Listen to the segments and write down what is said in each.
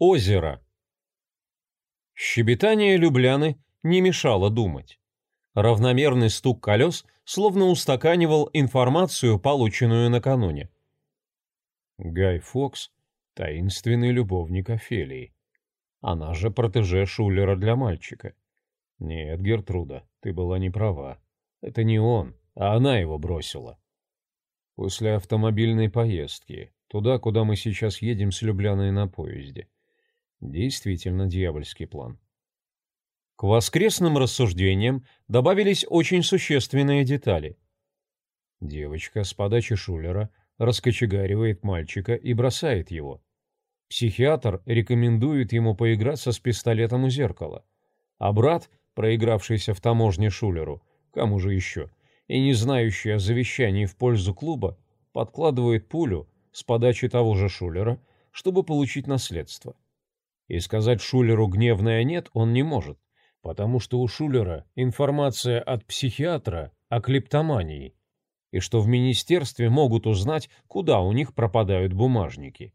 Озеро. Щебетание Любляны не мешало думать. Равномерный стук колес словно устаканивал информацию, полученную накануне. Гай Фокс — таинственный любовник Офелии. Она же протеже Шулера для мальчика. Нет, Гертруда, ты была не права. Это не он, а она его бросила. После автомобильной поездки, туда, куда мы сейчас едем с Любляной на поезде. Действительно дьявольский план. К воскресным рассуждениям добавились очень существенные детали. Девочка с подачи Шулера раскочегаривает мальчика и бросает его. Психиатр рекомендует ему поиграться с пистолетом у зеркала. А брат, проигравшийся в таможне Шулеру, кому же еще, и не знающий о завещании в пользу клуба, подкладывает пулю с подачи того же Шулера, чтобы получить наследство. И сказать Шулеру гневное «нет» он не может, потому что у Шулера информация от психиатра о клептомании, и что в министерстве могут узнать, куда у них пропадают бумажники.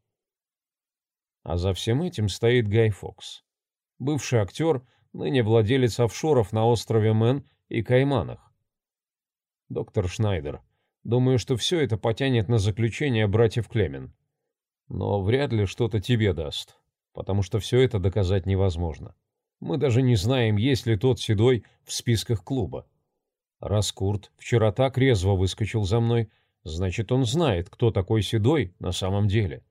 А за всем этим стоит Гай Фокс, бывший актер, ныне владелец офшоров на острове Мэн и Кайманах. Доктор Шнайдер, думаю, что все это потянет на заключение братьев Клемен. Но вряд ли что-то тебе даст потому что все это доказать невозможно. Мы даже не знаем, есть ли тот седой в списках клуба. Раз Курт вчера так резво выскочил за мной, значит, он знает, кто такой седой на самом деле.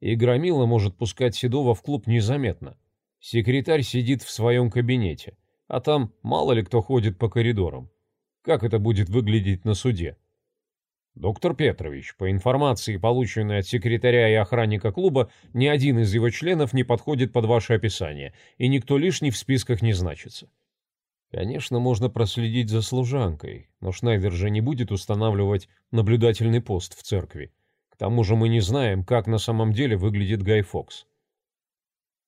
И Громила может пускать седого в клуб незаметно. Секретарь сидит в своем кабинете, а там мало ли кто ходит по коридорам. Как это будет выглядеть на суде? Доктор Петрович, по информации, полученной от секретаря и охранника клуба, ни один из его членов не подходит под ваше описание, и никто лишний в списках не значится. Конечно, можно проследить за служанкой, но Шнайдер же не будет устанавливать наблюдательный пост в церкви. К тому же мы не знаем, как на самом деле выглядит Гай Фокс.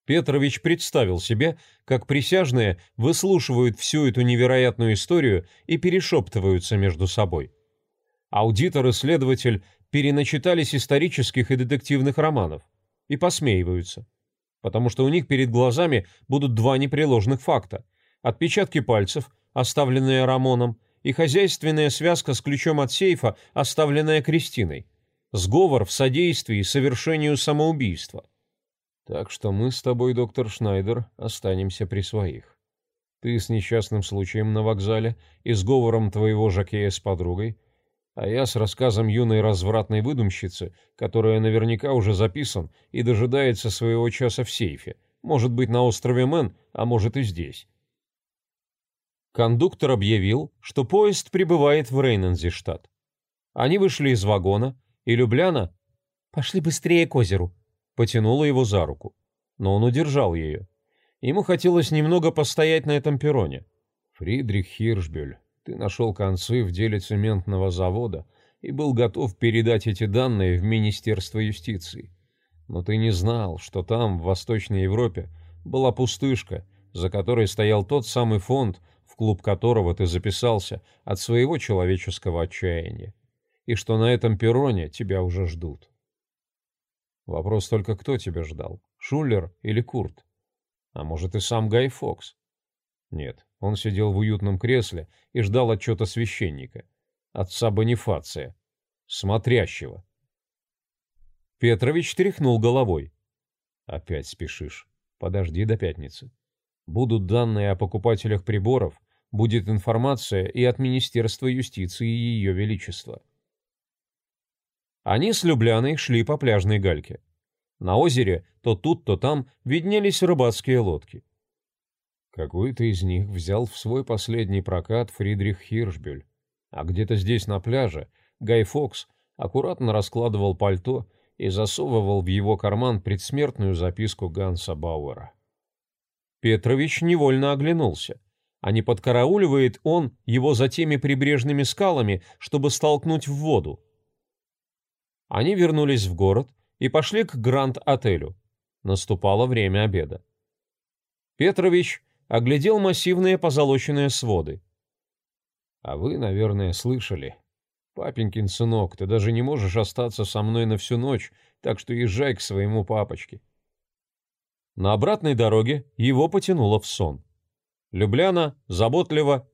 Петрович представил себе, как присяжные выслушивают всю эту невероятную историю и перешептываются между собой. Аудитор и следователь переначитались исторических и детективных романов и посмеиваются, потому что у них перед глазами будут два непреложных факта – отпечатки пальцев, оставленные Рамоном, и хозяйственная связка с ключом от сейфа, оставленная Кристиной. Сговор в содействии совершению самоубийства. Так что мы с тобой, доктор Шнайдер, останемся при своих. Ты с несчастным случаем на вокзале и сговором твоего Жакея с подругой – а я с рассказом юной развратной выдумщицы, которая наверняка уже записан и дожидается своего часа в сейфе, может быть, на острове Мэн, а может и здесь. Кондуктор объявил, что поезд прибывает в Рейнензиштадт. Они вышли из вагона, и Любляна «Пошли быстрее к озеру», потянула его за руку. Но он удержал ее. Ему хотелось немного постоять на этом перроне. Фридрих Хиршбюль ты нашел концы в деле цементного завода и был готов передать эти данные в Министерство юстиции. Но ты не знал, что там, в Восточной Европе, была пустышка, за которой стоял тот самый фонд, в клуб которого ты записался от своего человеческого отчаяния, и что на этом перроне тебя уже ждут. Вопрос только, кто тебя ждал, Шулер или Курт? А может и сам Гай Фокс? Нет, он сидел в уютном кресле и ждал отчета священника, отца Бонифация, смотрящего. Петрович тряхнул головой. «Опять спешишь. Подожди до пятницы. Будут данные о покупателях приборов, будет информация и от Министерства юстиции и Ее Величества». Они с Любляной шли по пляжной гальке. На озере то тут, то там виднелись рыбацкие лодки. Какой-то из них взял в свой последний прокат Фридрих Хиршбюль, а где-то здесь на пляже Гай Фокс аккуратно раскладывал пальто и засовывал в его карман предсмертную записку Ганса Бауэра. Петрович невольно оглянулся. А не подкарауливает он его за теми прибрежными скалами, чтобы столкнуть в воду? Они вернулись в город и пошли к Гранд-отелю. Наступало время обеда. Петрович оглядел массивные позолоченные своды. «А вы, наверное, слышали. Папенькин сынок, ты даже не можешь остаться со мной на всю ночь, так что езжай к своему папочке». На обратной дороге его потянуло в сон. Любляна заботливо,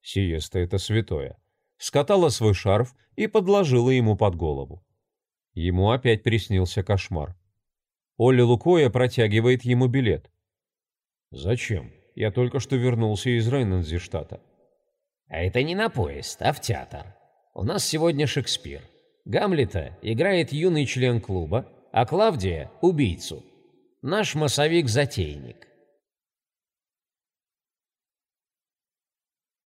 сиеста это святое, скатала свой шарф и подложила ему под голову. Ему опять приснился кошмар. Оля Лукоя протягивает ему билет. «Зачем? Я только что вернулся из Рейнензиштата». «А это не на поезд, а в театр. У нас сегодня Шекспир. Гамлета играет юный член клуба, а Клавдия — убийцу. Наш массовик-затейник.